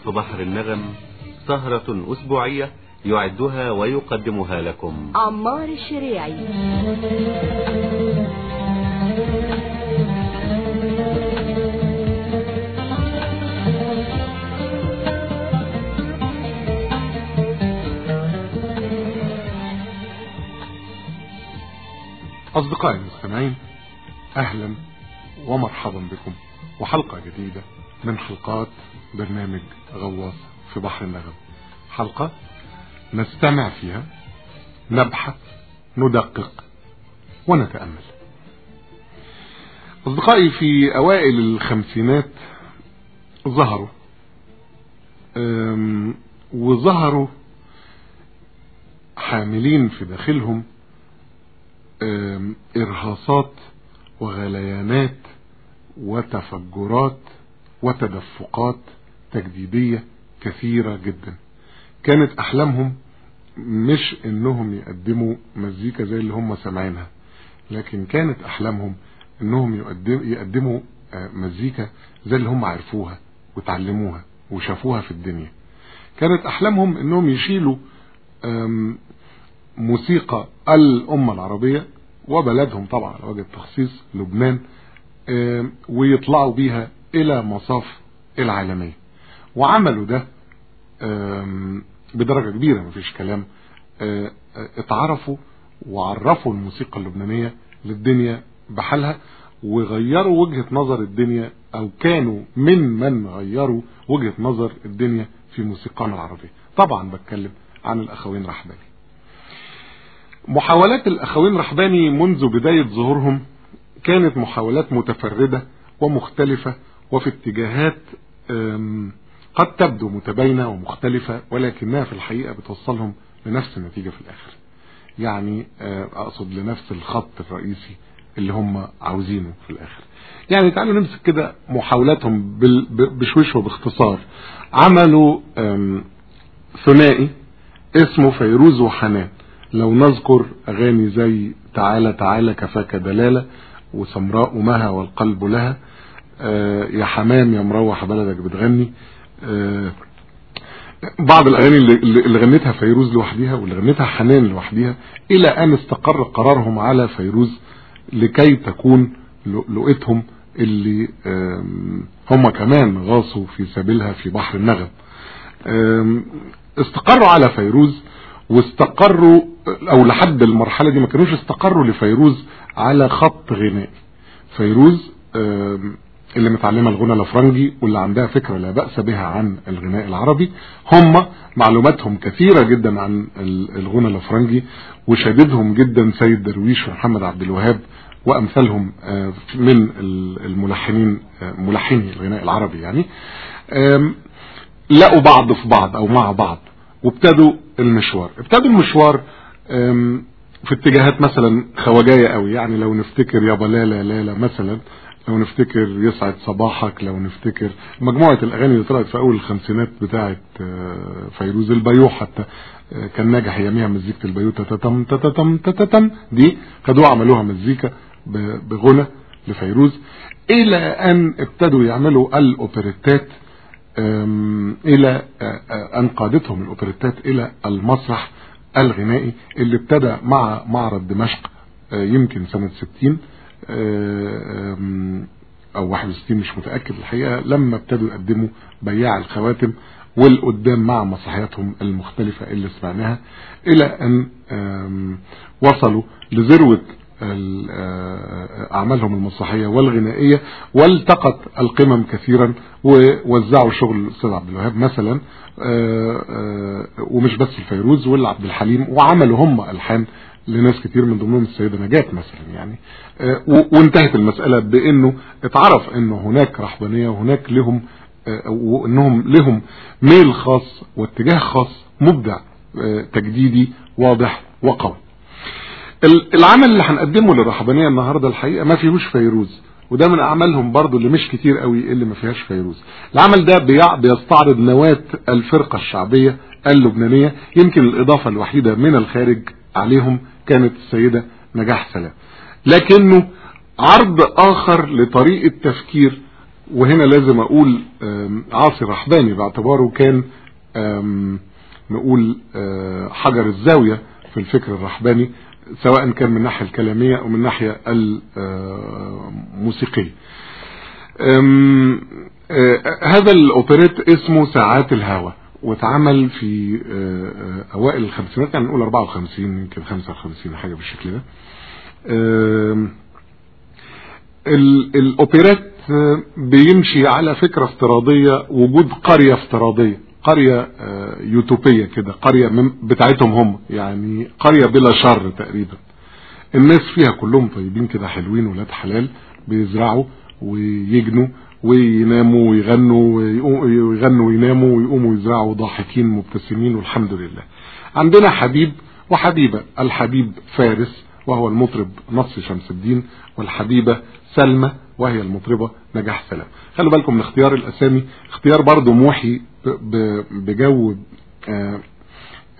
وصف بحر النغم سهرة أسبوعية يعدها ويقدمها لكم. عمار الشريعي. أصدقائي المستمعين أهلا ومرحبا بكم وحلقة جديدة من حلقات برنامج غواص في بحر النغم. حلقة نستمع فيها نبحث ندقق ونتأمل. أصدقائي في أوائل الخمسينات ظهروا وظهروا حاملين في داخلهم إرهاصات وغليانات وتفجرات وتدفقات تجديدية كثيرة جدا. كانت أحلامهم مش إنهم يقدموا مزيكا زي اللي هم سامعينها لكن كانت أحلامهم إنهم يقدم يقدموا آه، مزيكا زي اللي هم عرفوها وتعلموها وشافوها في الدنيا. كانت أحلامهم إنهم يشيلوا موسيقى الأمة العربية وبلدهم طبعا على وجه التخصيص لبنان ويطلعوا بيها إلى مصاف العالمية وعملوا ده بدرجة كبيرة مفيش كلام. آه، آه، اتعرفوا وعرفوا الموسيقى اللبنانية للدنيا بحالها وغيروا وجهة نظر الدنيا أو كانوا من من غيروا وجهة نظر الدنيا في موسيقانا العربية. طبعا بتكلم عن الأخوين رحباني. محاولات الأخوين رحباني منذ بداية ظهورهم كانت محاولات متفردة ومختلفة وفي اتجاهات قد تبدو متباينة ومختلفة ولكنها في الحقيقة بتوصلهم لنفس النتيجة في الآخر. يعني آه، أقصد لنفس الخط الرئيسي اللي هم عاوزينه في الآخر. يعني تعالوا نمسك كده محاولاتهم بشويش وباختصار. عملوا ثنائي اسمه فيروز وحنان. لو نذكر أغاني زي تعالى تعالى كفاك دلالة وسمراء مها والقلب لها يا حمام يا مروح بلدك بتغني. آه، بعض الأغاني اللي, غنتها فيروز لوحدها واللي غنتها حنان لوحدها إلى أن استقر قرارهم على فيروز لكي تكون لقيتهم اللي هم كمان غاصوا في سبيلها في بحر النغم. استقروا على فيروز واستقروا أو لحد المرحلة دي ما كانوش استقروا لفيروز على خط غنائي. فيروز اللي متعلمة الغنى الأفرنجي واللي عندها فكرة لا بأس بها عن الغناء العربي هم معلوماتهم كثيرة جدا عن ال- الغنى الأفرنجي وشددهم جدا سيد درويش ومحمد عبد الوهاب وأمثالهم آه، من ال- الملحنين آه، ملحني الغناء العربي يعني. لقوا بعض في بعض أو مع بعض وابتدوا المشوار. ابتدوا المشوار في اتجاهات مثلا خواجاية قوي يعني لو نفتكر يابا لالا لالا مثلا لو نفتكر يسعد صباحك لو نفتكر مجموعة الأغاني اللي طلعت في أول الخمسينات بتاعة آه، فيروز البيو حتى آه، كان ناجح أياميها مزيكة البيو تتتم تتتم تتتم. دي خدوها عملوها مزيكا ب- بغنى لفيروز. إلى أن ابتدوا يعملوا إلى أه، أه، أن قادتهم الأوبريتات إلى المسرح الغنائي اللي ابتدى مع معرض دمشق يمكن سنة 60 أه، أم، أو 61 مش متأكد الحقيقة لما ابتدوا يقدموا بياع الخواتم والقدام مع مسرحياتهم المختلفة اللي سمعناها إلى أن وصلوا لذروة آه، أعمالهم المسرحية والغنائية والتقت القمم كثيرا ووزعوا شغل الأستاذ عبد الوهاب مثلا آه، آه، ومش بس الفيروز والعبد الحليم وعملوا هم ألحان لناس كتير من ضمنهم السيدة نجاة مثلا يعني. آه، وانتهت المسألة بأنه اتعرف أنه هناك رحبانية وهناك لهم آه، وأنهم لهم ميل خاص واتجاه خاص مبدع آه، تجديدي واضح وقوي. ال- العمل اللي هنقدمه للرهبانيه النهارده الحقيقة ما فيهوش فيروز وده من أعمالهم برضو اللي مش كتير قوي اللي ما فيهاش فيروز. العمل ده بيستعرض نواة الفرقة الشعبية اللبنانية يمكن الإضافة الوحيدة من الخارج عليهم كانت السيدة نجاح سلام. لكنه عرض آخر لطريقة تفكير وهنا لازم أقول آم، عاصي رحباني باعتباره كان نقول آه، حجر الزاوية في الفكر الرحباني سواء كان من الناحية الكلامية أو من الناحية الموسيقية. آه، هذا الأوبريت اسمه ساعات الهوى. واتعمل في آه، آه، أوائل الخمسينات يعني نقول 54 يمكن 55 حاجة بالشكل ده. آم، ال- الأوبريت آه، بيمشي على فكرة افتراضية وجود قرية افتراضية قرية يوتوبية كده قرية بتاعتهم هم يعني قرية بلا شر تقريبا. الناس فيها كلهم طيبين كده حلوين ولاد حلال بيزرعوا ويجنوا ويناموا ويغنوا ويغنوا ويناموا ويقوموا يزرعوا ضاحكين مبتسمين والحمد لله. عندنا حبيب وحبيبة. الحبيب فارس وهو المطرب نصر شمس الدين والحبيبة سلمى وهي المطربة نجاح سلام. خلوا بالكم من اختيار الأسامي. اختيار برضو موحي بجو آه،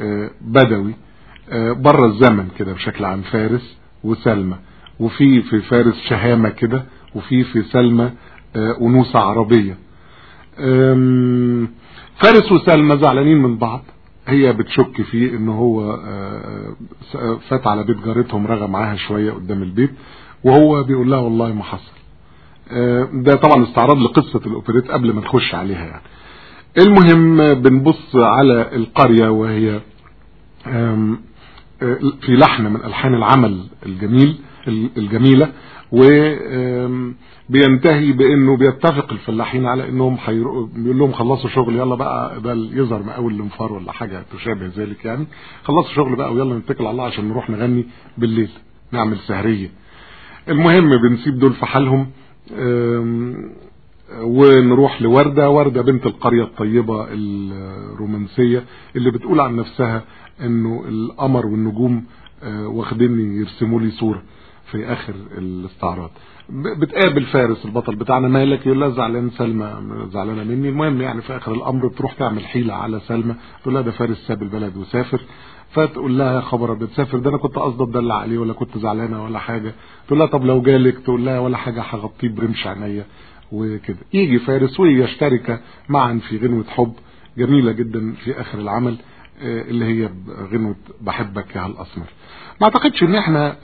آه، بدوي آه، بره الزمن كده بشكل عام فارس وسلمى. وفي في فارس شهامة كده وفي في سلمى أنوثة عربية. فارس وسلمى زعلانين من بعض. هي بتشك فيه إن هو آه، س- فات على بيت جارتهم رغى معاها شوية قدام البيت وهو بيقول لها والله ما حصل. آه، ده طبعا استعراض لقصة الأوبريت قبل ما نخش عليها يعني. المهم آه، بنبص على القرية وهي آه، في لحن من ألحان العمل الجميل الجميلة وبينتهي بأنه بيتفق الفلاحين على أنهم حيرو... بيقول لهم خلصوا شغل يلا بقى ده يظهر مقاول الانفار ولا حاجة تشابه ذلك يعني. خلصوا شغل بقى ويلا نتكل على الله عشان نروح نغني بالليل نعمل سهرية. المهم بنسيب دول في حالهم ونروح لوردة. وردة بنت القرية الطيبة الرومانسية اللي بتقول عن نفسها إنه القمر والنجوم آه، واخديني يرسموا لي صورة. في آخر الاستعراض. بتقابل فارس البطل بتاعنا مالك يقول لها زعلان سلمى زعلانة مني. المهم يعني في آخر الأمر تروح تعمل حيلة على سلمى تقول لها ده فارس ساب البلد وسافر. فتقول لها خبر أبيض سافر. ده أنا كنت قصدي أتدلع عليه ولا كنت زعلانة ولا حاجة. تقول لها طب لو جالك تقول لها ولا حاجة هغطيه برمش عينيا وكده. يجي فارس ويشترك معا في غنوة حب جميلة جدا في آخر العمل آه، اللي هي غنوة بحبك يا الاسمر ما أعتقدش إن إحنا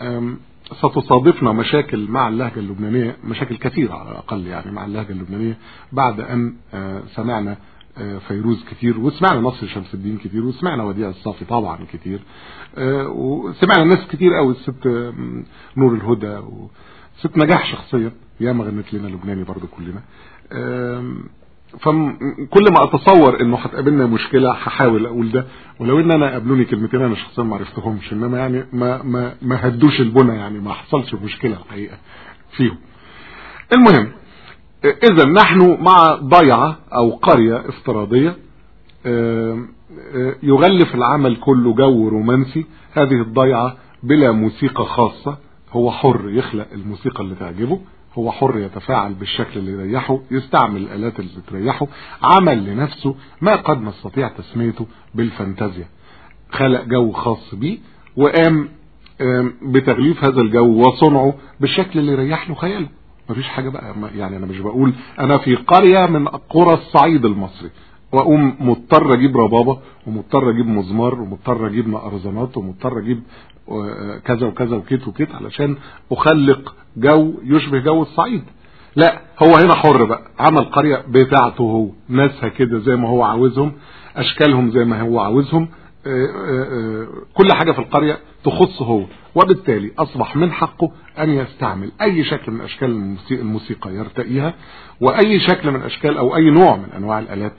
ستصادفنا مشاكل مع اللهجة اللبنانية مشاكل كثيرة على الأقل يعني مع اللهجة اللبنانية بعد أن آه، سمعنا آه، فيروز كتير وسمعنا نصر شمس الدين كتير وسمعنا وديع الصافي طبعا كتير آه، وسمعنا ناس كتير قوي الست نور الهدى وست نجاح شخصيا ياما غنت لنا لبناني برضو كلنا فكل ما أتصور إنه هتقابلنا مشكلة هحاول أقول ده. ولو إن أنا قابلوني كلمتين أنا شخصيا ما عرفتهمش إنما يعني ما ما ما هدوش البنى يعني ما حصلش مشكلة الحقيقة فيهم. المهم إذا نحن مع ضيعة أو قرية افتراضية يغلف العمل كله جو رومانسي. هذه الضيعة بلا موسيقى خاصة هو حر يخلق الموسيقى اللي تعجبه. هو حر يتفاعل بالشكل اللي يريحه يستعمل الآلات اللي تريحه عمل لنفسه ما قد نستطيع تسميته بالفانتازيا. خلق جو خاص بيه وقام بتغليف هذا الجو وصنعه بالشكل اللي يريح له خياله. مفيش حاجة بقى يعني أنا مش بقول أنا في قرية من قرى الصعيد المصري. وأقوم مضطر أجيب ربابة ومضطر أجيب مزمار ومضطر أجيب نقرزانات ومضطر أجيب آه، كذا وكذا وكيت وكيت علشان أخلق جو يشبه جو الصعيد. لا هو هنا حر بقى. عمل قرية بتاعته هو ناسها كده زي ما هو عاوزهم أشكالهم زي ما هو عاوزهم. آه، آه، آه، كل حاجة في القرية تخصه هو وبالتالي أصبح من حقه أن يستعمل أي شكل من أشكال الموسي- الموسيقى يرتقيها وأي شكل من أشكال أو أي نوع من أنواع الآلات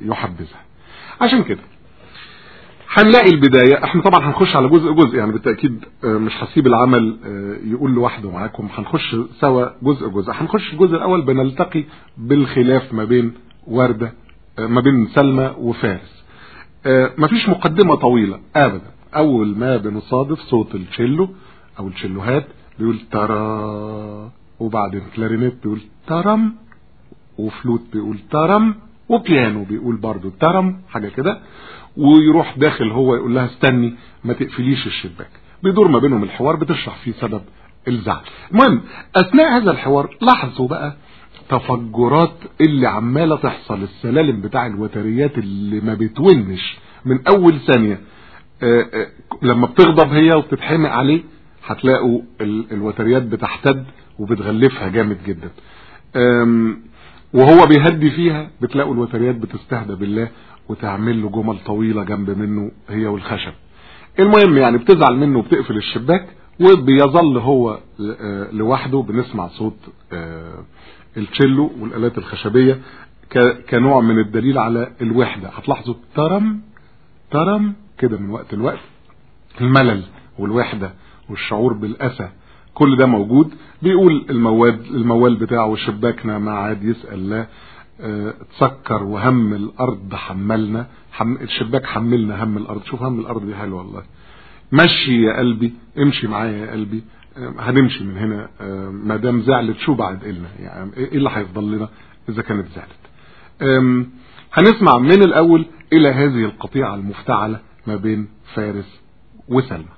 يحبذها. عشان كده هنلاقي البداية. إحنا طبعا هنخش على جزء جزء يعني بالتأكيد آه، مش هسيب العمل آه، يقول لوحده معاكم. هنخش سوا جزء جزء. هنخش الجزء الأول بنلتقي بالخلاف ما بين وردة آه، ما بين سلمى وفارس. مفيش مقدمة طويلة ابدا. أول ما بنصادف صوت التشيلو أو التشيلوهات بيقول ترى. وبعدين كلارينيت بيقول ترم. وفلوت بيقول ترم. وبيانو بيقول برضو ترم حاجة كده. ويروح داخل هو يقول لها استني ما تقفليش الشباك. بيدور ما بينهم الحوار بتشرح فيه سبب الزعل. المهم أثناء هذا الحوار لاحظوا بقى تفجرات اللي عمالة تحصل السلالم بتاع الوتريات اللي ما بتونش من أول ثانية. آه، آه، لما بتغضب هي وبتتحمق عليه هتلاقوا ال- الوتريات بتحتد وبتغلفها جامد جدا. وهو بيهدي فيها بتلاقوا الوتريات بتستهدى بالله وتعمل له جمل طويلة جنب منه هي والخشب. المهم يعني بتزعل منه وبتقفل الشباك وبيظل هو آه، لوحده. بنسمع صوت آه، التشيلو والآلات الخشبية كنوع من الدليل على الوحدة. هتلاحظوا ترم ترم كده من وقت لوقت الملل والوحدة والشعور بالأسى كل ده موجود. بيقول المواد الموال بتاعه شباكنا ما عاد يسأل لا آه تسكر وهم الأرض حملنا حم الشباك حملنا هم الأرض. شوف هم الأرض دي حلوة والله. مشي يا قلبي امشي معايا يا قلبي. آه هنمشي من هنا. آه ما دام زعلت شو بعد إلنا يعني إيه اللي هيفضل لنا إذا كانت زعلت؟ هنسمع من الأول إلى هذه القطيعة المفتعلة ما بين فارس وسلمى.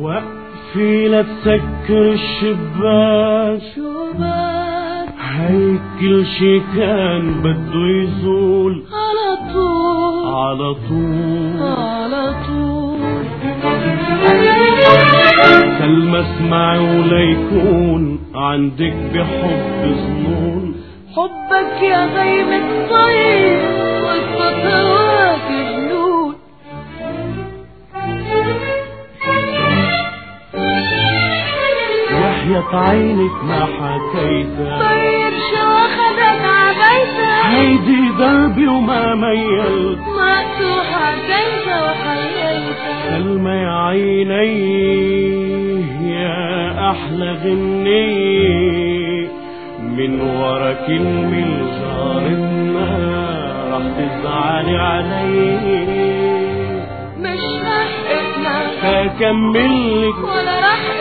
وقفي لا تسكر الشباك. شباك. هيك كل شي كان بده يزول. على طول. على طول. على طول. سلمى اسمعي وليكون عندك بحب ظنون حبك يا غيم الطير والخطوات وحياة عينك ما حكيتها. طير شو اخذك عبيتك هيدي دربي وما ميلت ما حكيت وحييتك سلمى يا عيني يا أحلى غنية من ورا كلمة جارتنا رح تزعلي علي. مش رح اسمع هكملك ولا رح اسمع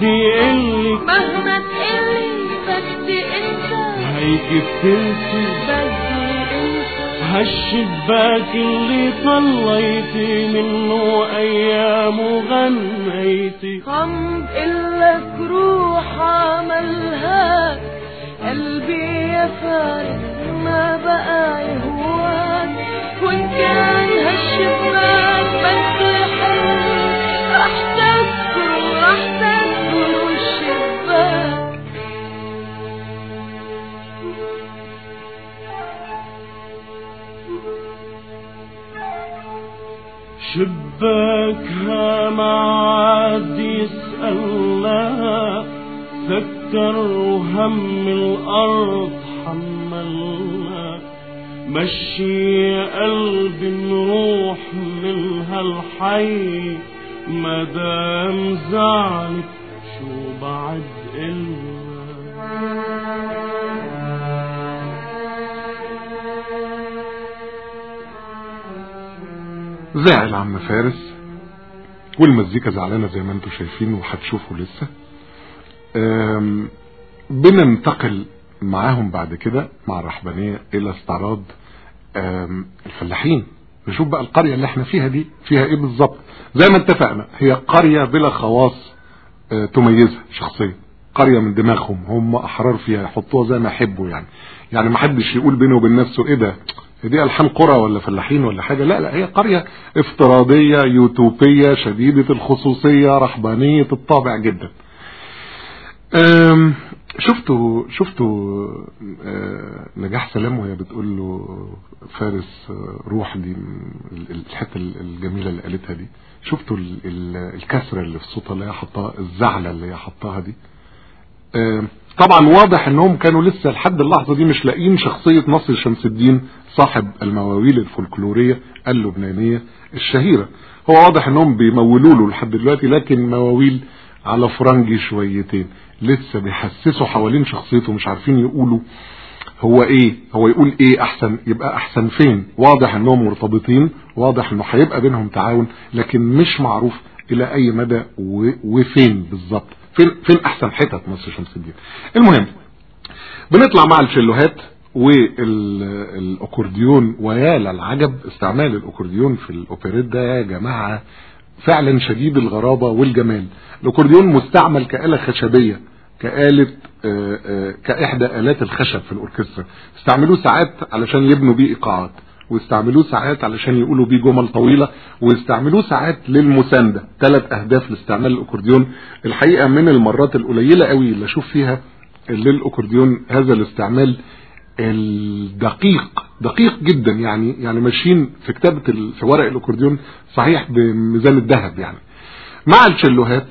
بدي قلك مهما تقلي بدي انت هيك بتنسي بدي انت هالشباك اللي طليتي منه أيام وغنيتي عم بقلك روح عملهاك قلبي يا فارس ما بقى يهواك. وإن كان هالشباك بده يحل رح تذكر رح تذكر. شباكها ما عاد يسألنا سكر وهم الأرض حملنا. مشي يا قلبي نروح من هالحي مدام زعلت شو بعد إلنا. زعل عم فارس. والمزيكا زعلانة زي ما أنتم شايفين وهتشوفوا لسه. بننتقل معاهم بعد كده مع الرحبانية إلى استعراض الفلاحين. نشوف بقى القرية اللي إحنا فيها دي فيها إيه بالظبط. زي ما اتفقنا هي قرية بلا خواص أه، تميزها شخصيا. قرية من دماغهم هم أحرار فيها يحطوها زي ما يحبوا يعني. يعني ما حدش يقول بينه وبين نفسه إيه ده؟ دي ألحان قرى ولا فلاحين ولا حاجة؟ لا لا هي قرية افتراضية يوتوبية شديدة الخصوصية رحبانية الطابع جدا. شفتوا شفتوا آه، نجاح سلام وهي بتقول له فارس روح دي ال- الحتة الجميلة اللي قالتها دي. شفتوا ال- ال- الكسرة اللي في صوتها اللي هي حطاها الزعلة اللي هي حطاها دي؟ طبعا واضح إنهم كانوا لسه لحد اللحظة دي مش لاقيين شخصية نصر شمس الدين صاحب المواويل الفولكلورية اللبنانية الشهيرة. هو واضح إنهم بيمولوا له لحد دلوقتي لكن مواويل على فرنجي شويتين. لسه بيحسسوا حوالين شخصيته مش عارفين يقولوا هو إيه هو يقول إيه أحسن يبقى أحسن فين. واضح إنهم مرتبطين واضح إنه هيبقى بينهم تعاون لكن مش معروف إلى أي مدى وفين بالظبط. فين فين أحسن حتت مصر شمس الدين. المهم بنطلع مع الشلوهات. والأكورديون ويا للعجب استعمال الأكورديون في الأوبريت ده يا جماعة فعلا شديد الغرابة والجمال. الأكورديون مستعمل كآلة خشبية كآلة آه، آه، كإحدى آلات الخشب في الأوركسترا. استعملوه ساعات علشان يبنوا بيه إيقاعات واستعملوه ساعات علشان يقولوا بيه جمل طويلة واستعملوه ساعات للمساندة. ثلاث أهداف لاستعمال الأكورديون. الحقيقة من المرات القليلة قوي اللي أشوف فيها للأكورديون هذا الاستعمال الدقيق دقيق جدا يعني يعني ماشيين في كتابة ال- في ورق الأكورديون صحيح بميزان الذهب يعني. مع الشلوهات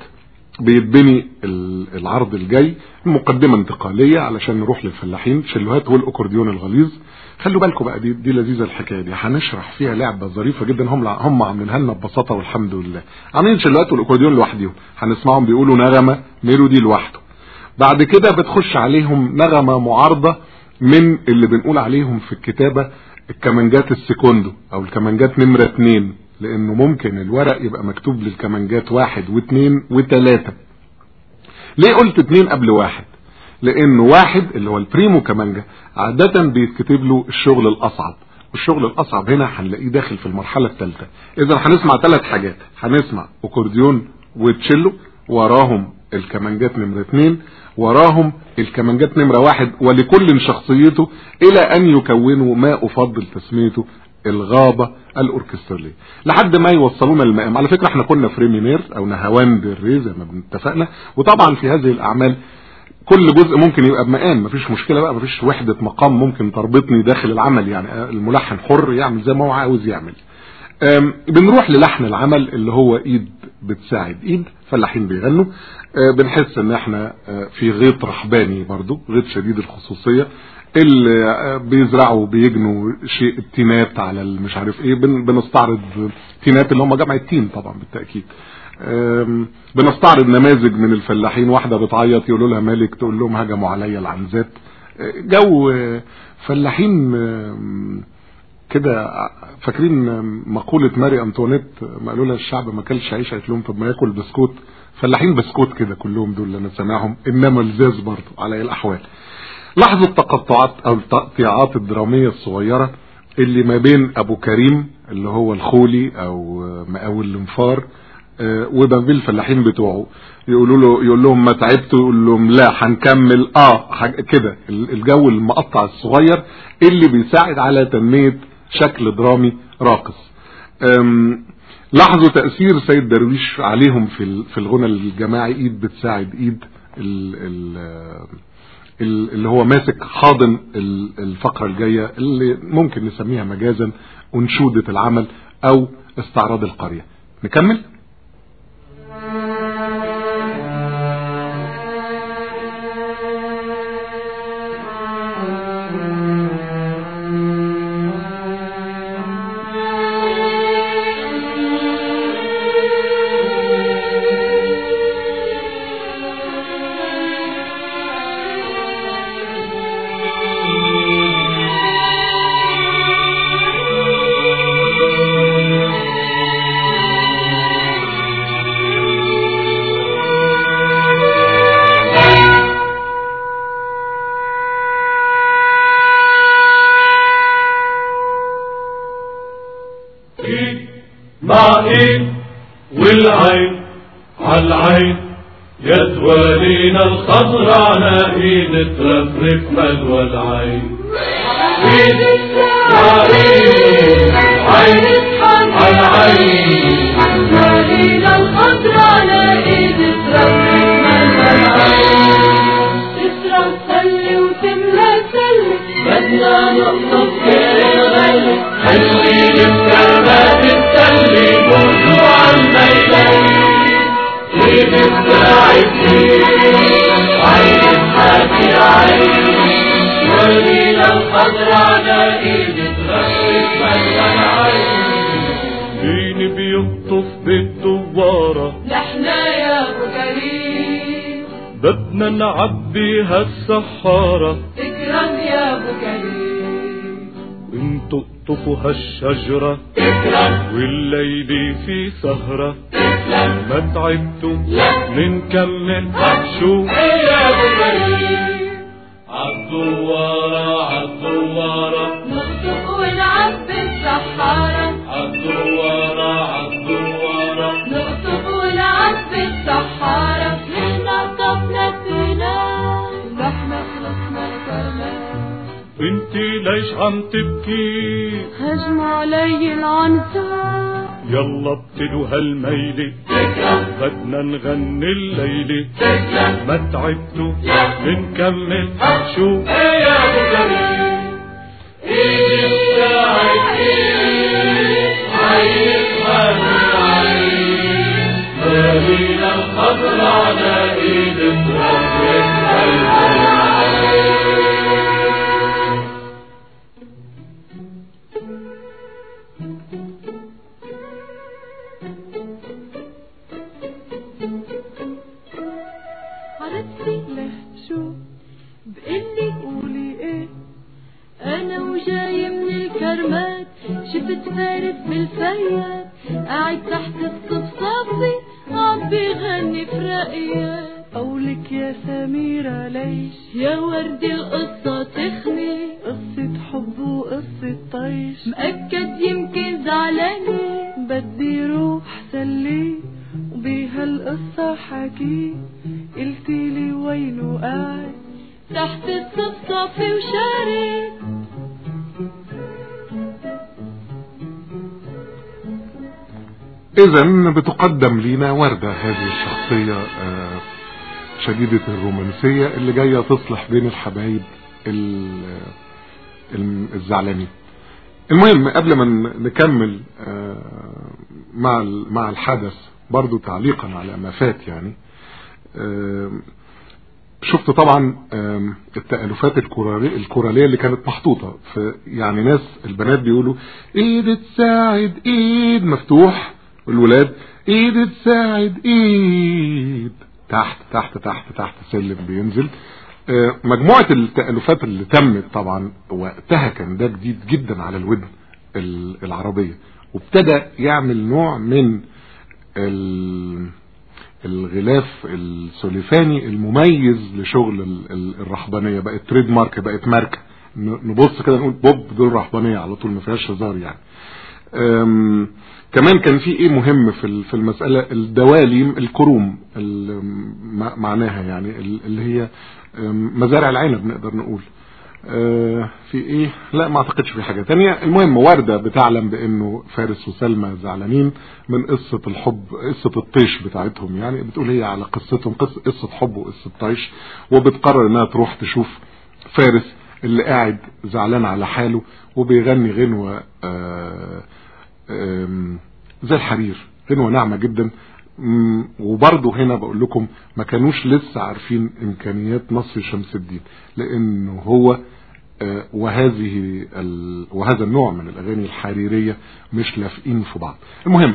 بيتبني ال- العرض الجاي مقدمة انتقالية علشان نروح للفلاحين. شلوهات والاكورديون الغليظ. خلوا بالكم بقى دي, دي لذيذة الحكاية دي. هنشرح فيها لعبة ظريفة جدا. هم هم عاملينها لنا ببساطة والحمد لله. عاملين شلوهات والأكورديون لوحدهم هنسمعهم بيقولوا نغمة ميلودي لوحده. بعد كده بتخش عليهم نغمة معارضة من اللي بنقول عليهم في الكتابة الكمانجات السيكوندو أو الكمانجات نمرة اتنين لأنه ممكن الورق يبقى مكتوب للكمانجات واحد واثنين وثلاثة ليه قلت اتنين قبل واحد؟ لأنه واحد اللي هو البريمو كمانجا عادة بيتكتب له الشغل الأصعب. والشغل الأصعب هنا هنلاقيه داخل في المرحلة الثالثة. إذا هنسمع ثلاث حاجات. هنسمع أكورديون وتشيلو وراهم الكمانجات نمرة اتنين. وراهم الكمانجات نمرة واحد ولكل شخصيته إلى أن يكونوا ما أفضل تسميته الغابة الأوركسترالية. لحد ما يوصلونا المقام. على فكرة إحنا كنا في ré mineur أو نهاوند الري زي ما اتفقنا. وطبعا في هذه الأعمال كل جزء ممكن يبقى بمقام. مفيش مشكلة بقى مفيش وحدة مقام ممكن تربطني داخل العمل. يعني الملحن حر يعمل زي ما هو عاوز يعمل. بنروح للحن العمل اللي هو إيد بتساعد. إيد فلاحين بيغنوا. أه، بنحس إن إحنا أه، في غيط رحباني برضو غيط شديد الخصوصية. اللي أه، بيزرعوا بيجنوا شيء التينات على مش عارف إيه. بن- بنستعرض تينات اللي هم جمع التين طبعا بالتأكيد. بنستعرض نماذج من الفلاحين. واحدة بتعيط يقولوا لها مالك تقول لهم هجموا عليا العنزات. جو فلاحين كده فاكرين مقولة ماري أنطوانيت ما قالوا لها الشعب ما كلش عيش قالت لهم طب ما ياكل بسكوت. فلاحين بسكوت كده كلهم دول اللي أنا سامعهم إنما الزاز برضه على أي الأحوال. لحظة التقطعات أو التقطيعات الدرامية الصغيرة اللي ما بين أبو كريم اللي هو الخولي أو مقاول الإنفار آه، وما بين الفلاحين بتوعه. يقولوا له يقول لهم ما تعبتوا؟ يقول لهم لا هنكمل. آه كده ال- الجو المقطع الصغير اللي بيساعد على تنمية شكل درامي راقص. لاحظوا تأثير سيد درويش عليهم في في الغنى الجماعي. إيد بتساعد إيد ال ال ال- اللي هو ماسك حاضن ال- الفقرة الجاية اللي ممكن نسميها مجازا أنشودة العمل أو استعراض القرية. نكمل؟ ولينا الخضر على ايد ترفرف مدوى العين مع ايد عين عالعين ولينا الخضر على ايد تربي تشرب سلي وتملى سلي بدنا غلي حلوين بكرمات التلي بوجوا عالميلين عين الخضر على ايد تربي مين بيخطف بالدوارة. نحنا يا أبو كريم. بدنا نعبيها السحارة كريم وانتو اقطفوا هالشجرة والليل في سهرة ما تعبتوا منكمل شو؟ يا أبو كريم ليش عم تبكي؟ هجم علي العنزة. يلا ابتدوا هالميلة. بدنا نغني الليلة. ما تعبتوا بنكمل شو؟ يا أبو مالينا الخضر على ايد اذا بتقدم لينا وردة هذه الشخصية آه، شديدة الرومانسية اللي جاية تصلح بين الحبايب ال- ال- الزعلانين. المهم قبل ما نكمل آه، مع مع الحدث برضو تعليقا على ما فات يعني شفت طبعا التألفات الكورالية اللي كانت محطوطة في يعني ناس البنات بيقولوا إيد تساعد إيد مفتوح والولاد إيد تساعد إيد. تحت تحت تحت تحت سلم بينزل. آه، مجموعة التألفات اللي تمت طبعا وقتها كان ده جديد جدا على الودن ال- العربية. وابتدى يعمل نوع من ال- الغلاف السوليفاني المميز لشغل ال- ال- الرهبانيه بقت تريد مارك بقت ماركة. ن- نبص كده نقول بوب دول رهبانيه على طول ما فيهاش هزار يعني. كمان كان في إيه مهم في في المسألة؟ الدواليم الكروم معناها يعني ال- اللي هي مزارع العنب نقدر نقول. آه، في إيه؟ لا ما أعتقدش في حاجة تانية. المهم وردة بتعلم بإنه فارس وسلمى زعلانين من قصة الحب قصة الطيش بتاعتهم. يعني بتقول هي على قصتهم قصة, حب وقصة طيش. وبتقرر إنها تروح تشوف فارس اللي قاعد زعلان على حاله وبيغني غنوة آه، زي الحرير. غنوة ناعمة جدا. وبرضه هنا بقول لكم ما كانوش لسه عارفين إمكانيات نصر شمس الدين لأنه هو آه، وهذه ال... وهذا النوع من الأغاني الحريرية مش لافقين في بعض. المهم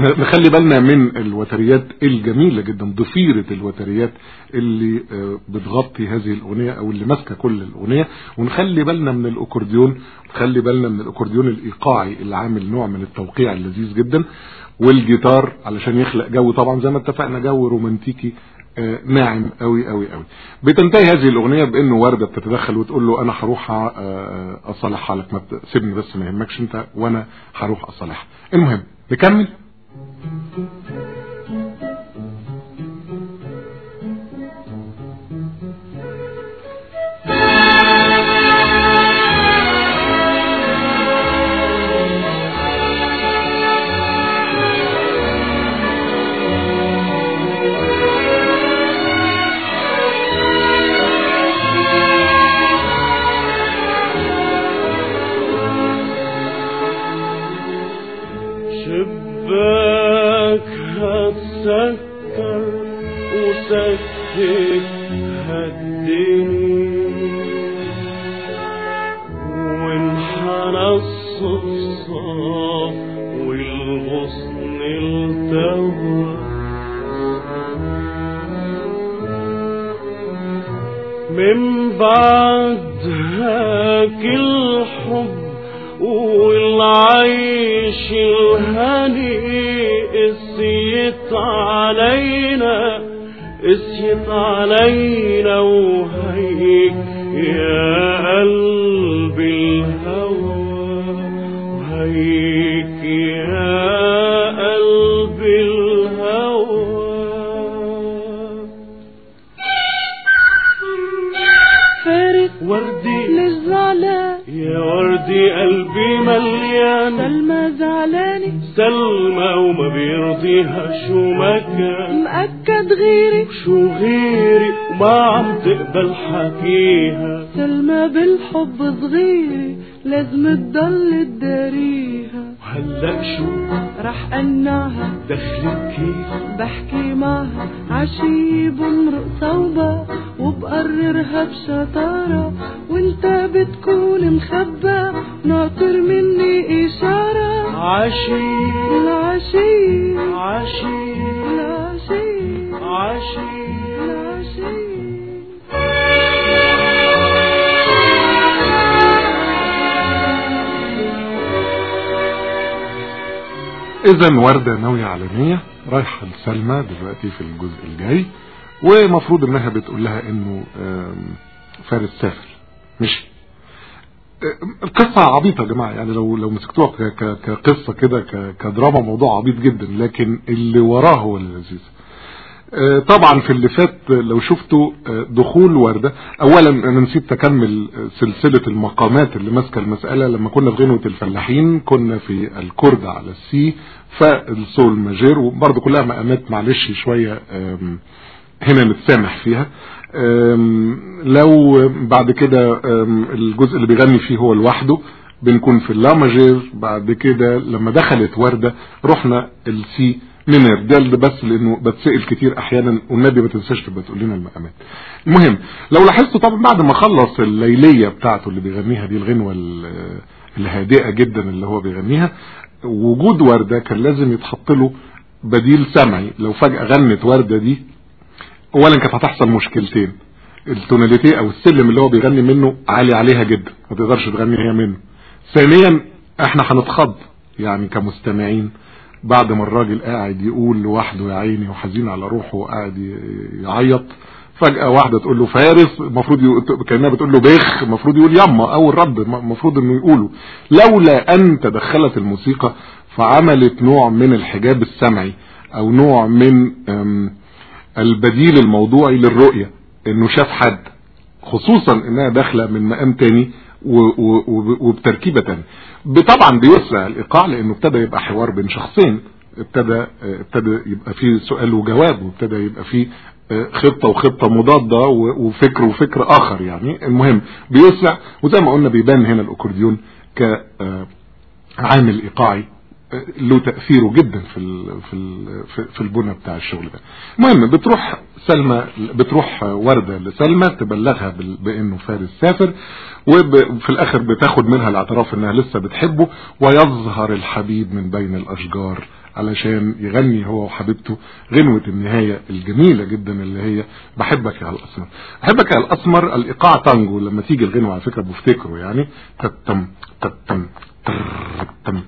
نخلي بالنا من الوتريات الجميلة جدا ضفيرة الوتريات اللي آه، بتغطي هذه الأغنية أو اللي ماسكة كل الأغنية. ونخلي بالنا من الأكورديون ونخلي بالنا من الأكورديون الإيقاعي اللي عامل نوع من التوقيع اللذيذ جدا. والجيتار علشان يخلق جو طبعا زي ما اتفقنا جو رومانتيكي آه، ناعم قوي قوي قوي بتنتهي هذه الأغنية بإنه وردة بتتدخل وتقول له أنا هروح آه، اصالحها لك ما سيبني بس ما يهمكش أنت وأنا هروح اصالحها المهم نكمل؟ thank you مخبى ناطر مني إشارة. عشي العشي عشي العشي عشي العشي إذا وردة ناوية على نية رايحة لسلمى دلوقتي في الجزء الجاي ومفروض إنها بتقول لها إنه آم، فارس سافر. مشي. القصة عبيطة يا جماعة يعني لو لو مسكتوها كقصة كده كدراما موضوع عبيط جدا لكن اللي وراه هو اللي لذيذ. آه، طبعا في اللي فات لو شفتوا آه، دخول وردة اولا أنا نسيت أكمل آه، سلسلة المقامات اللي ماسكة المسألة. لما كنا في غنوة الفلاحين كنا في الكرد على السي فالسول ماجير وبرضه كلها مقامات معلش شوية هنا نتسامح فيها. لو بعد كده الجزء اللي بيغني فيه هو لوحده بنكون في اللا ماجير. بعد كده لما دخلت وردة رحنا السي مينر ده بس لأنه بتسأل كتير أحيانا والنبي ما تنساش تبقى تقول لنا المقامات. المهم لو لاحظتوا طبعا بعد ما خلص الليلية بتاعته اللي بيغنيها دي الغنوة ال- الهادئة جدا اللي هو بيغنيها وجود وردة كان لازم يتحط له بديل سمعي. لو فجأة غنت وردة دي اولا كانت هتحصل مشكلتين. التوناليتي أو السلم اللي هو بيغني منه عالي عليها جدا ما تقدرش تغني هي منه. ثانيا إحنا هنتخض يعني كمستمعين. بعد ما الراجل قاعد يقول لوحده يا عيني وحزين على روحه وقاعد يعيط فجأة واحدة تقول له فارس المفروض كأنها بتقول له بخ المفروض يقول يما أو الرب المفروض إنه يقوله. لولا أن تدخلت الموسيقى فعملت نوع من الحجاب السمعي أو نوع من البديل الموضوعي للرؤية إنه شاف حد خصوصا إنها داخلة من مقام تاني وبتركيبة تانية. طبعا بيوسع الإيقاع لإنه ابتدى يبقى حوار بين شخصين ابتدى ابتدى يبقى فيه سؤال وجواب وابتدى يبقى فيه آه، خطة وخطة مضادة وفكر وفكر آخر يعني. المهم بيوسع وزي ما قلنا بيبان هنا الأكورديون ك آه، عامل إيقاعي. له تأثيره جدا في ال في ال في- البنى بتاع الشغل ده. المهم بتروح سلمى بتروح وردة لسلمى تبلغها بإنه فارس سافر وفي الآخر بتاخد منها الاعتراف إنها لسه بتحبه ويظهر الحبيب من بين الأشجار علشان يغني هو وحبيبته غنوة النهاية الجميلة جدا اللي هي بحبك يا الأسمر. بحبك يا الأسمر الإيقاع تانجو لما تيجي الغنوة على فكرة بفتكره يعني تتم تتم تم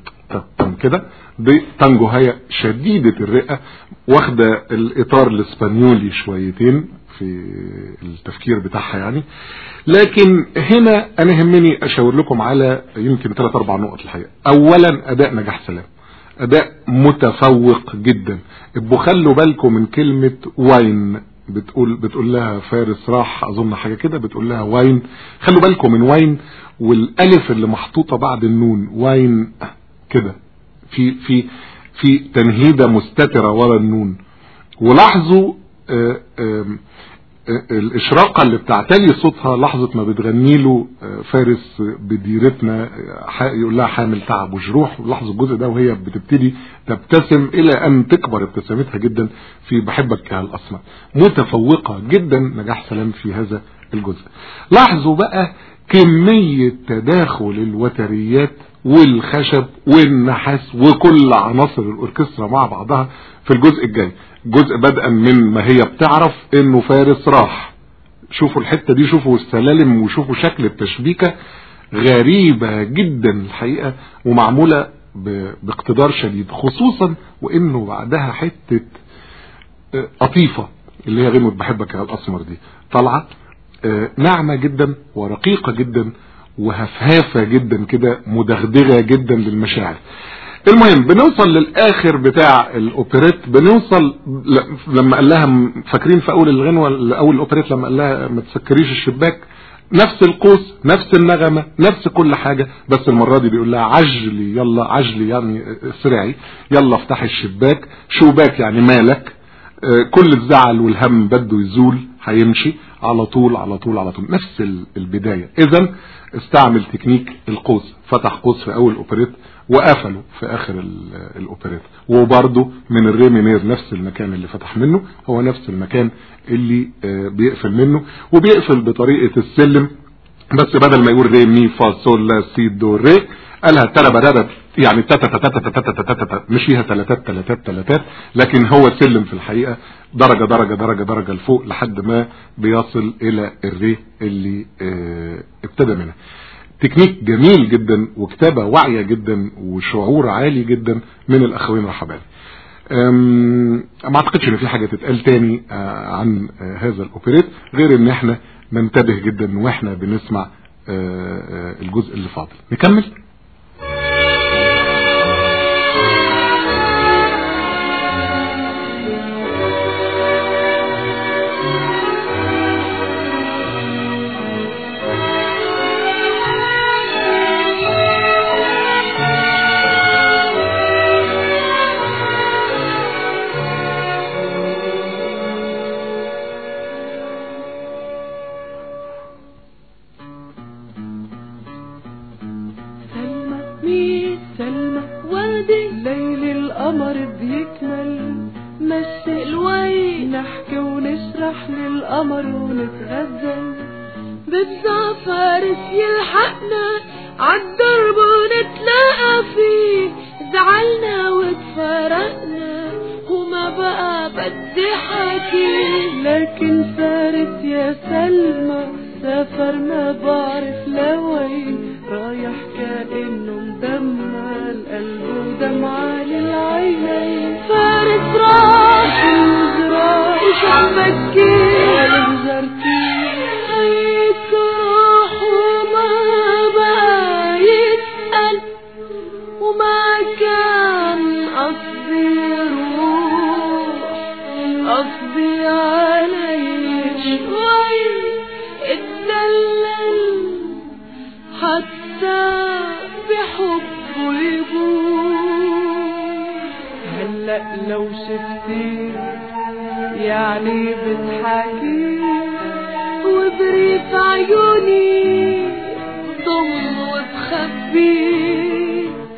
تم كده. دي تانجو هي شديدة الرئة واخدة الإطار الإسبانيولي شويتين في التفكير بتاعها يعني. لكن هنا أنا يهمني أشاور لكم على يمكن ثلاث أربع نقط الحقيقة. اولا أداء نجاح سلام. أداء متفوق جدا. ابقوا خلوا بالكم من كلمة واين بتقول بتقول لها فارس راح أظن حاجة كده. بتقول لها واين خلوا بالكم من واين والألف اللي محطوطة بعد النون. واين كده. في في في تنهيدة مستترة ورا النون. ولاحظوا آه، آه، الإشراقة اللي بتعتلي صوتها لحظة ما بتغني له آه، فارس بديرتنا يقول لها حامل تعب وجروح. لاحظوا الجزء ده وهي بتبتدي تبتسم إلى أن تكبر. ابتسامتها جدا في بحبك الاسمر متفوقة جدا. نجاح سلام في هذا الجزء. لاحظوا بقى كمية تداخل الوتريات والخشب والنحاس وكل عناصر الأوركسترا مع بعضها في الجزء الجاي. جزء بدءا من ما هي بتعرف إنه فارس راح. شوفوا الحتة دي شوفوا السلالم وشوفوا شكل التشبيكة. غريبة جدا الحقيقة ومعمولة باقتدار شديد. خصوصا وإنه بعدها حتة آه، قطيفة اللي هي غنوة بحبك يا الأسمر دي. طالعة آه، ناعمة جدا ورقيقة جدا. وهفهافة جدا كده مدغدغة جدا للمشاعر. المهم بنوصل للآخر بتاع الأوبريت. بنوصل لما قال لها فاكرين في أول الغنوة أول الأوبريت لما قال لها ما تسكريش الشباك؟ نفس القوس نفس النغمة نفس كل حاجة. بس المرة دي بيقول لها عجلي يلا عجلي يعني اسرعي يلا افتحي الشباك. شوباك يعني مالك؟ آه، كل الزعل والهم بده يزول هيمشي. على طول على طول على طول. نفس ال- البداية. اذا استعمل تكنيك القوس. فتح قوس في أول اوبريت وقفله في آخر ال- الأوبريت. وبرده من ال ré mineur نفس المكان اللي فتح منه. هو نفس المكان اللي آه، بيقفل منه. وبيقفل بطريقة السلم. بس بدل ما يقول ري مي فا صول لا سي دو ري قالها ترى بدأت يعني تاتا تاتا تاتا تاتا تاتا تاتا مش فيها تلاتات تلاتات تلاتات لكن هو سلم في الحقيقة درجة درجة درجة درجة لفوق لحد ما بيصل إلى الري اللي آه ابتدى منها. تكنيك جميل جدا وكتابة واعية جدا وشعور عالي جدا من الأخوين رحباني ما أعتقدش إن في حاجة تتقال تاني آه، عن آه، هذا الأوبريت غير إن إحنا ننتبه جدا وإحنا بنسمع آه، الجزء اللي فاضل. نكمل؟ لو شفتي يعني بتحكي وبريف عيوني ضم وتخبي.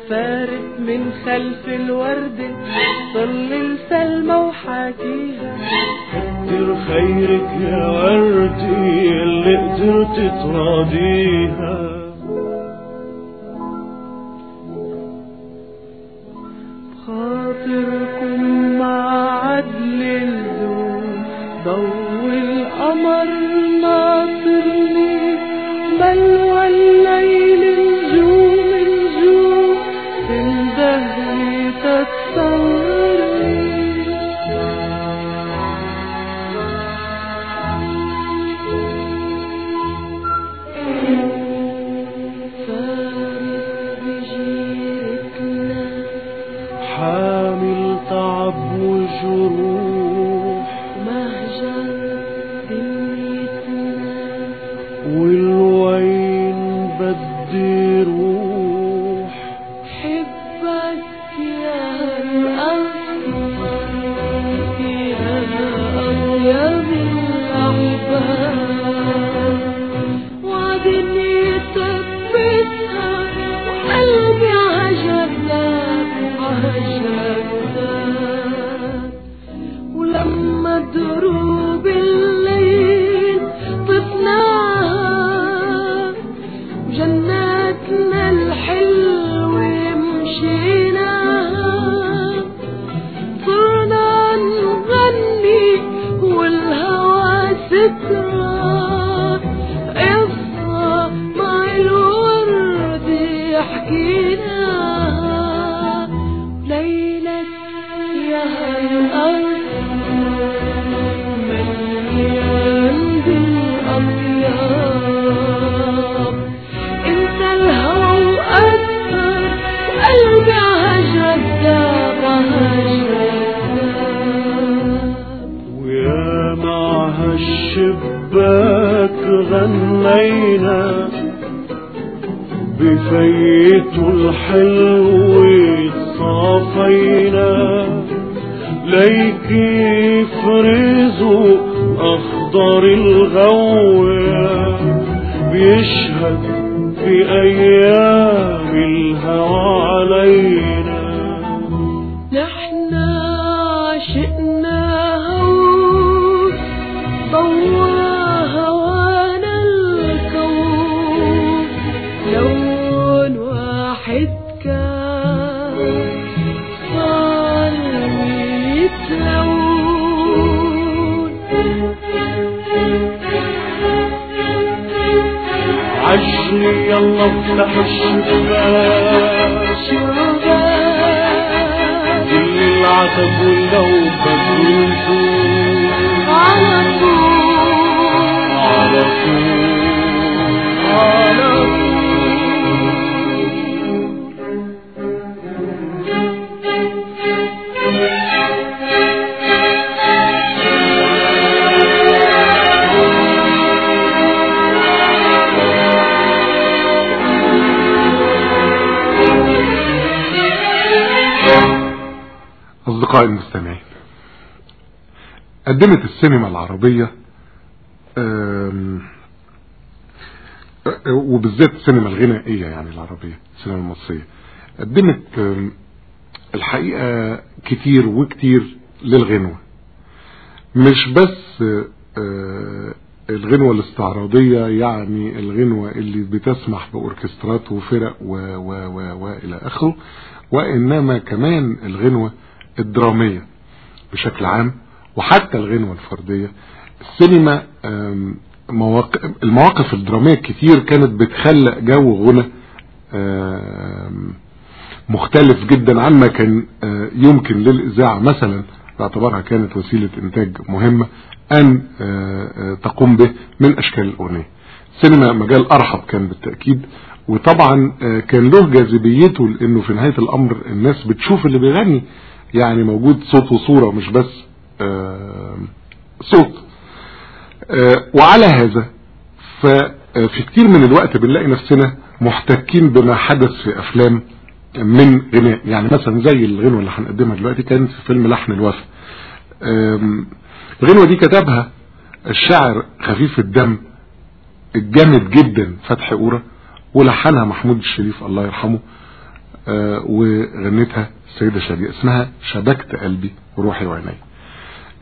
فارس من خلف الوردة طل السلمى وحكيها كتر خيرك يا وردي اللي قدرت تراضيها. عشري يلا افتح الشباك شباب العتب واللوبة والفول على طول. على طول. أصدقائي المستمعين. قدمت السينما العربية وبالذات السينما الغنائية يعني العربية السينما المصرية. قدمت الحقيقة كتير وكتير للغنوة. مش بس آه، الغنوة الاستعراضية يعني الغنوة اللي بتسمح بأوركسترات وفرق و و و وإلى آخره وإنما كمان الغنوة الدرامية بشكل عام وحتى الغنوة الفردية. السينما المواقف الدرامية كتير كانت بتخلق جو غنى مختلف جدا عما كان آه، يمكن للإذاعة. مثلا باعتبارها كانت وسيلة إنتاج مهمة أن آه، آه، تقوم به من أشكال الأغنية. السينما مجال أرحب كان بالتأكيد وطبعا كان له جاذبيته لأنه في نهاية الأمر الناس بتشوف اللي بيغني يعني موجود صوت وصورة مش بس آه، صوت. آه، وعلى هذا ففي كتير من الوقت بنلاقي نفسنا محتكين بما حدث في أفلام من غناء. يعني مثلا زي الغنوة اللي هنقدمها دلوقتي كانت في فيلم لحن الوفا. الغنوة دي كتبها الشاعر خفيف الدم الجامد جدا فتحي قورة ولحنها محمود الشريف الله يرحمه آه، وغنتها السيدة شادية اسمها شبكت قلبي وروحي وعيني.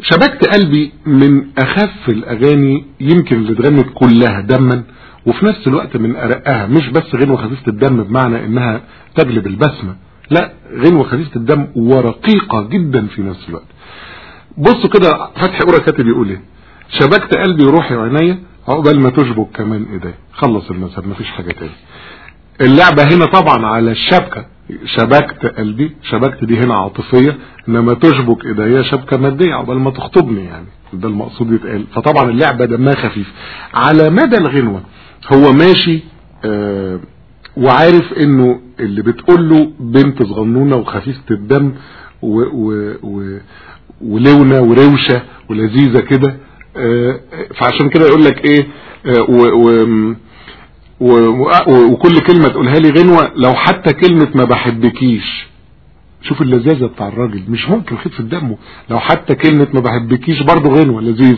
شبكت قلبي من أخف الأغاني يمكن اللي اتغنت كلها دما وفي نفس الوقت من أرقها مش بس غنوة خفيفة الدم بمعنى إنها تجلب البسمة لا غنوة خفيفة الدم ورقيقة جدا في نفس الوقت. بصوا كده فتحي قرى كاتب يقول إيه؟ شبكت قلبي وروحي وعينيا عقبال ما تشبك كمان ايديا خلص المذهب مفيش حاجة تاني. اللعبة هنا طبعا على الشبكة. شبكت قلبي شبكت دي هنا عاطفية إنما تشبك ايديا شبكة مادية عقبال ما تخطبني يعني ده المقصود يتقال. فطبعا اللعبة دمها خفيف. على مدى الغنوة هو ماشي آه وعارف إنه اللي بتقول له بنت صغنونة وخفيفة الدم و و و ولونة وروشة ولذيذة كده آه فعشان كده يقول لك إيه آه و و وكل كلمة تقولها لي غنوة لو حتى كلمة ما بحبكيش. شوف اللذاذة بتاع الراجل مش ممكن خفة دمه لو حتى كلمة ما بحبكيش برضه غنوة لذيذ.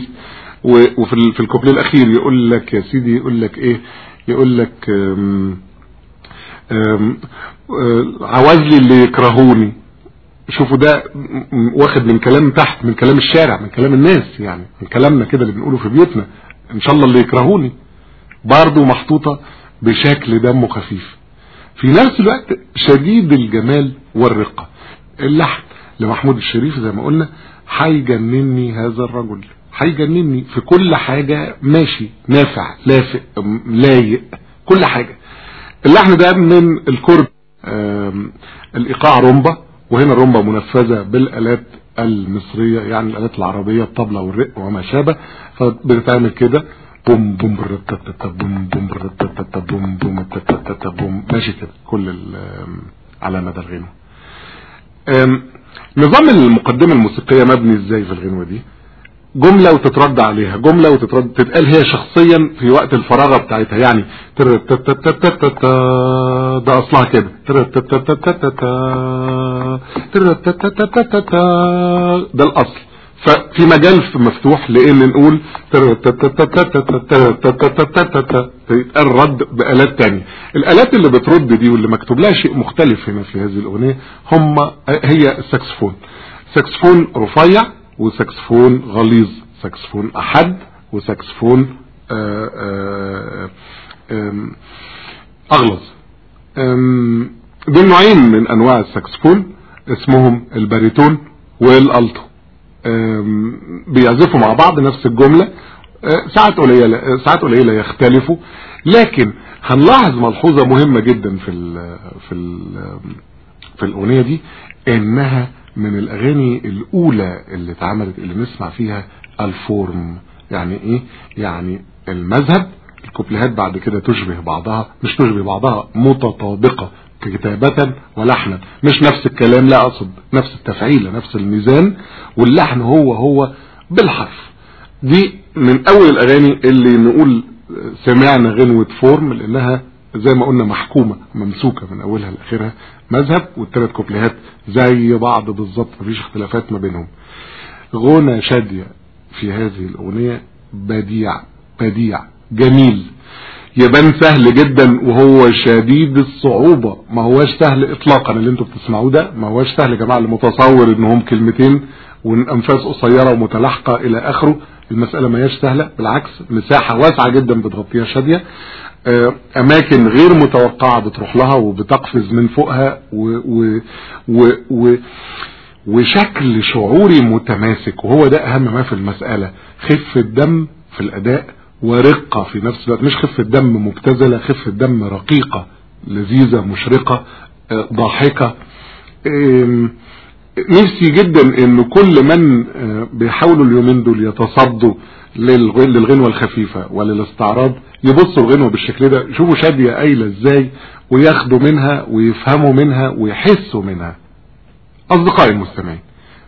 وفي في الكوبليه الأخير يقول لك يا سيدي يقول لك إيه؟ يقول لك أم آه، عوازلي اللي يكرهوني. شوفوا ده واخد من كلام تحت من كلام الشارع من كلام الناس يعني من كلامنا كده اللي بنقوله في بيوتنا. إن شاء الله اللي يكرهوني. برضه محطوطة بشكل دمه خفيف. في نفس الوقت شديد الجمال والرقة. اللحن لمحمود الشريف زي ما قلنا هيجنني هذا الرجل. هيجنني في كل حاجة ماشي نافع لافق لايق كل حاجة. اللحن ده من الكرد آم، الإيقاع رومبا وهنا الرومبا منفذة بالآلات المصرية يعني الآلات العربية الطبلة والرق وما شابه. فبتتعمل كده. بوم بوم برتتتا بوم بوم برتتتا بوم بوم تتتتا بوم ماشي كده كل على مدى الغنوة نظام المقدمة الموسيقية مبني إزاي في الغنوة دي جملة وتترد عليها جملة وتترد تتقال هي شخصيا في وقت الفراغة بتاعتها يعني ده اصلها كده ده الاصل ففي مجال مفتوح لأن نقول يتقال رد بآلات تانية. الآلات اللي بترد دي واللي مكتوب لها شيء مختلف هنا في هذه الأغنية هم هي الساكسفون. ساكسفون رفيع وساكسفون غليظ. ساكسفون أحد وساكسفون آه، آه، آم، أغلظ. دول نوعين من أنواع الساكسفون اسمهم الباريتون والألتو. بيعزفوا مع بعض نفس الجملة. آه، ساعات قليلة آه، ساعات قليلة يختلفوا. لكن هنلاحظ ملحوظة مهمة جدا في ال في ال في الأغنية دي إنها من الأغاني الأولى اللي اتعملت اللي نسمع فيها الفورم. يعني إيه؟ يعني المذهب الكوبليهات بعد كده تشبه بعضها مش تشبه بعضها متطابقة. كتابة ولحنا. مش نفس الكلام لا أقصد نفس التفعيلة نفس الميزان واللحن هو هو بالحرف. دي من أول الأغاني اللي نقول سمعنا غنوة form لأنها زي ما قلنا محكومة ممسوكة من أولها لآخرها مذهب والثلاث كوبليهات زي بعض بالظبط مفيش اختلافات ما بينهم. غنى شادية في هذه الأغنية بديع بديع جميل. يبان سهل جدا وهو شديد الصعوبة. ما هواش سهل اطلاقا اللي أنتوا بتسمعوه ده. ما هواش سهل يا جماعة اللي متصور انهم كلمتين والانفاس قصيرة ومتلاحقة إلى آخره. المسألة ما هياش سهلة. بالعكس مساحة واسعة جدا بتغطيها شادية. آه، أماكن غير متوقعة بتروح لها وبتقفز من فوقها و و و و وشكل شعوري متماسك. وهو ده أهم ما في المسألة. خفة دم في الأداء. ورقة في نفس الوقت. مش خفة دم مبتذلة خفة دم رقيقة لذيذة مشرقة آه، ضاحكة. نفسي جدا إن كل من آه، بيحاولوا اليومين دول يتصدوا للغ- للغنوة الخفيفة وللاستعراض يبصوا الغنوة بالشكل ده شوفوا شادية قايلة إزاي وياخدوا منها ويفهموا منها ويحسوا منها. أصدقائي المستمعين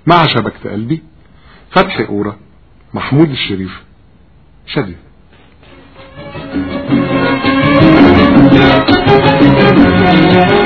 مع شبكة قلبي فتحي قورة محمود الشريف. شادية. Thank you.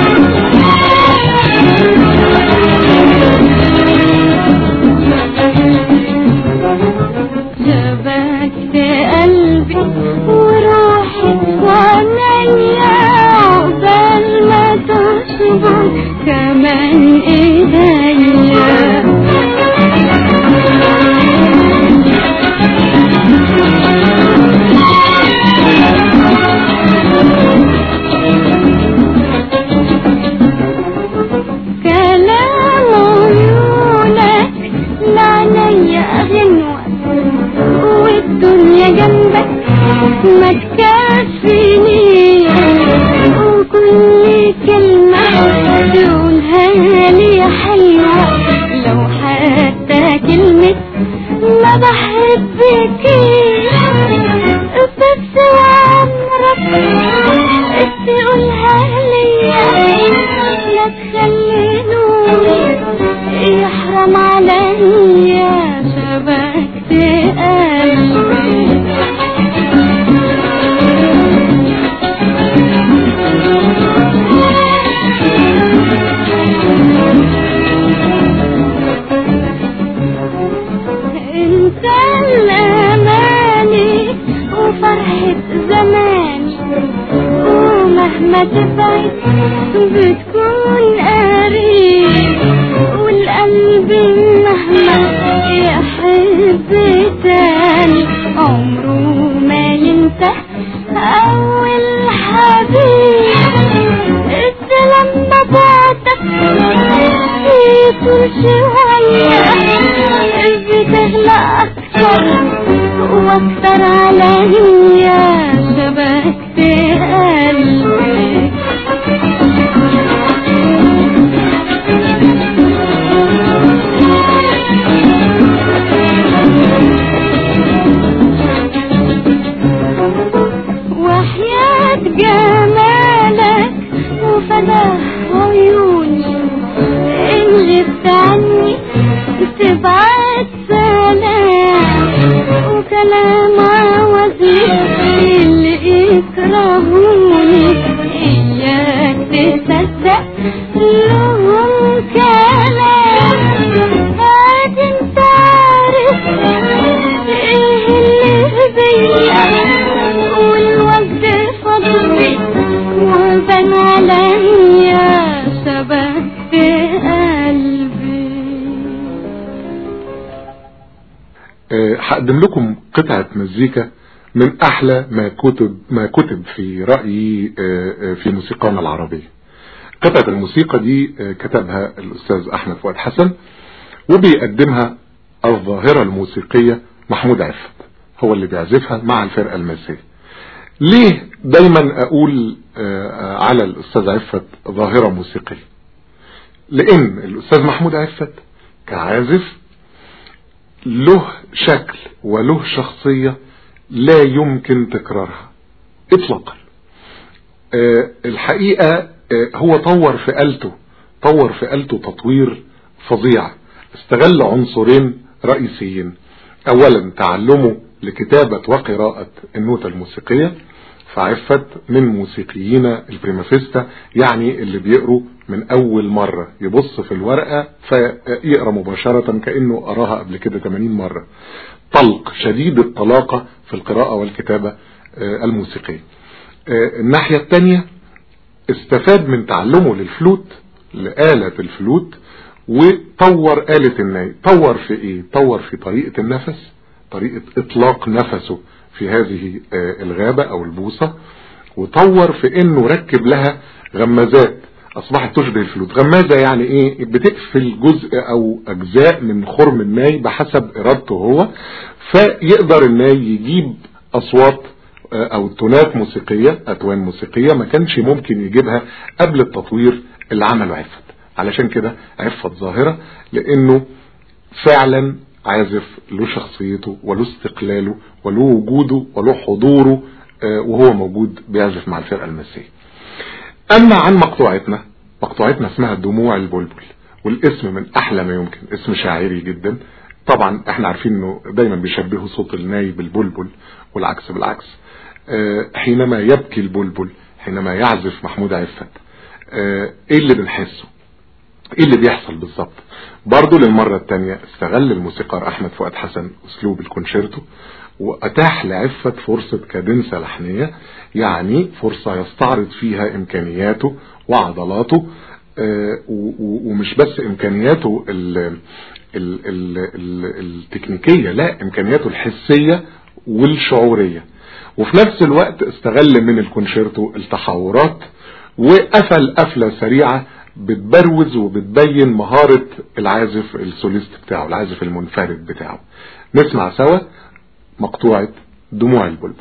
وأكتر عليا قطعة مزيكا من أحلى ما كتب ما كتب في رأيي آه، آه، في موسيقانا العربية. قطعة الموسيقى دي آه، كتبها الأستاذ أحمد فؤاد حسن وبيقدمها الظاهرة الموسيقية محمود عفت هو اللي بيعزفها مع الفرقة الماسية. ليه دايما أقول آه، على الأستاذ عفت ظاهرة موسيقية؟ لأن الأستاذ محمود عفت كعازف له شكل وله شخصية لا يمكن تكرارها. اطلاقا. آه، الحقيقة آه، هو طور في آلته طور في تطوير فظيع. استغل عنصرين رئيسيين. اولا تعلمه لكتابة وقراءة النوتة الموسيقية. فعفت من موسيقيين البريمافيستا يعني اللي بيقروا من أول مرة. يبص في الورقة فيقرأ مباشرة كأنه قراها قبل كده 80 مرة. طلق شديد الطلاقة في القراءة والكتابة آه، الموسيقية. آه، الناحية الثانية استفاد من تعلمه للفلوت لآلة الفلوت وطور آلة الناي طور في إيه؟ طور في طريقة النفس طريقة إطلاق نفسه. في هذه آه، الغابة أو البوصة وطور في إنه ركب لها غمازات. أصبحت تشبه الفلوت. غمازة يعني إيه؟ بتقفل جزء أو أجزاء من خرم الناي بحسب إرادته هو فيقدر الناي يجيب أصوات آه، أو تونات موسيقية اتوان موسيقية ما كانش ممكن يجيبها قبل التطوير اللي عمله عفت. علشان كده عفت ظاهرة لأنه فعلا عازف له شخصيته وله استقلاله وله وجوده وله حضوره آه، وهو موجود بيعزف مع الفرقة المسيحية. أما عن مقطوعتنا مقطوعتنا اسمها دموع البلبل والاسم من أحلى ما يمكن اسم شاعري جدا. طبعا إحنا عارفين إنه دايما بيشبهوا صوت الناي بالبلبل والعكس بالعكس. آه، حينما يبكي البلبل حينما يعزف محمود عفت آه، إيه اللي بنحسه؟ إيه اللي بيحصل بالظبط؟ برضه للمرة التانية استغل الموسيقار أحمد فؤاد حسن أسلوب الكونشيرتو وأتاح لعفت فرصة كادنسة لحنية يعني فرصة يستعرض فيها إمكانياته وعضلاته آه، ومش بس ال التكنيكية لا إمكانياته الحسية والشعورية. وفي نفس الوقت استغل من الكونشيرتو التحورات وقفل قفلة سريعة بتبروز وبتبين مهارة العازف السوليست بتاعه العازف المنفرد بتاعه. نسمع سوا مقطوعة دموع البلبل.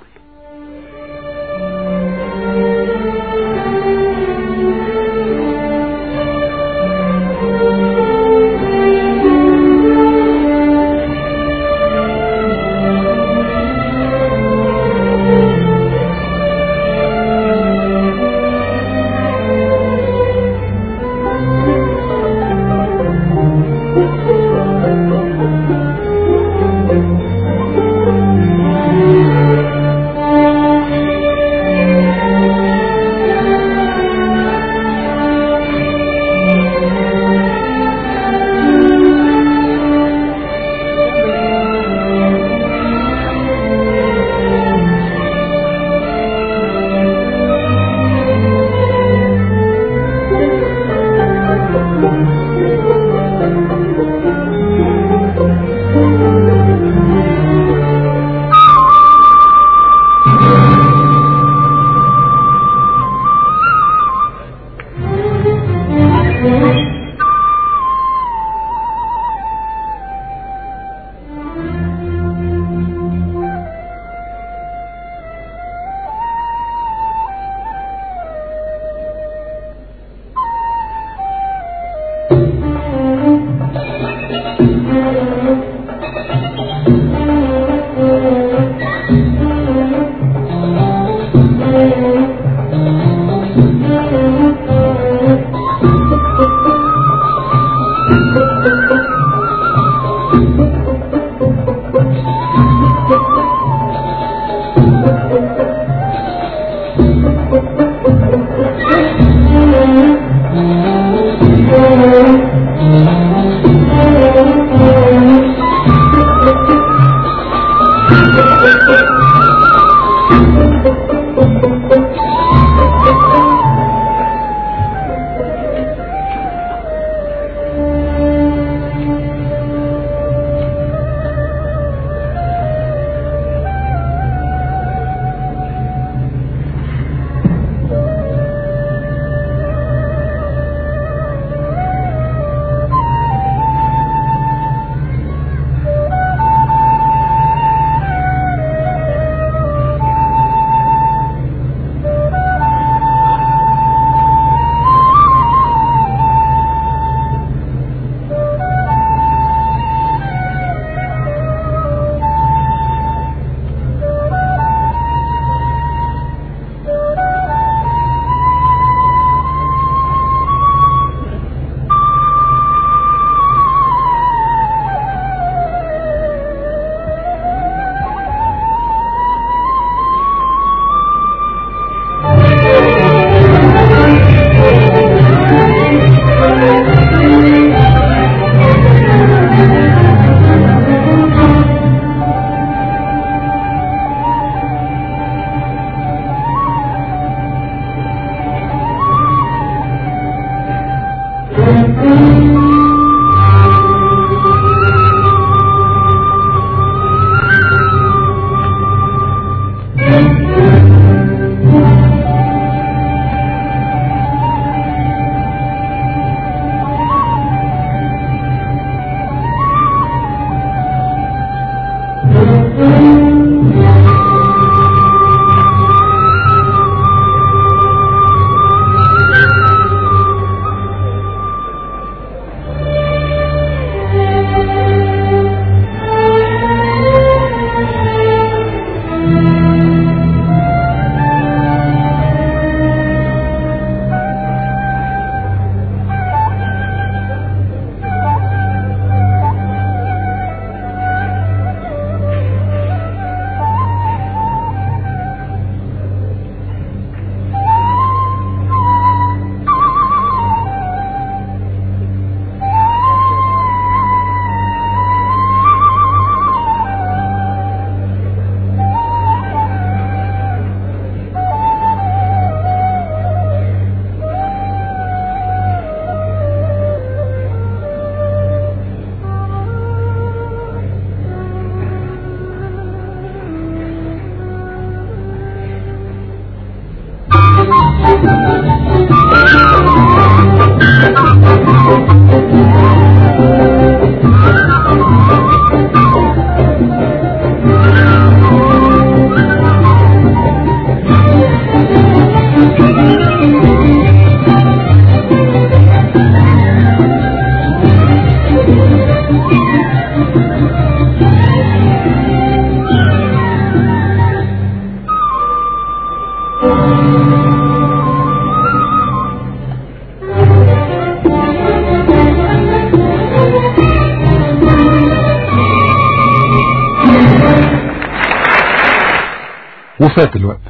وفات الوقت.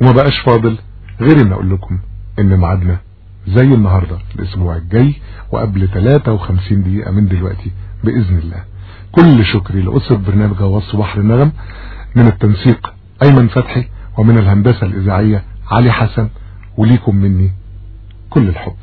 وما بقاش فاضل غير إن أقول لكم إن ميعادنا زي النهاردة الأسبوع الجاي وقبل 53 دقيقة من دلوقتي بإذن الله. كل شكري لأسرة برنامج غواص بحر النغم من التنسيق أيمن فتحي ومن الهندسة الإذاعية علي حسن وليكم مني كل الحب.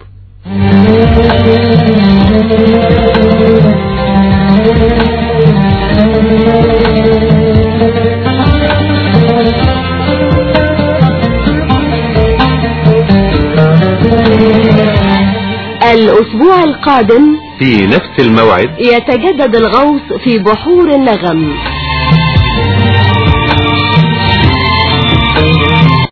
الأسبوع القادم في نفس الموعد. يتجدد الغوص في بحور النغم.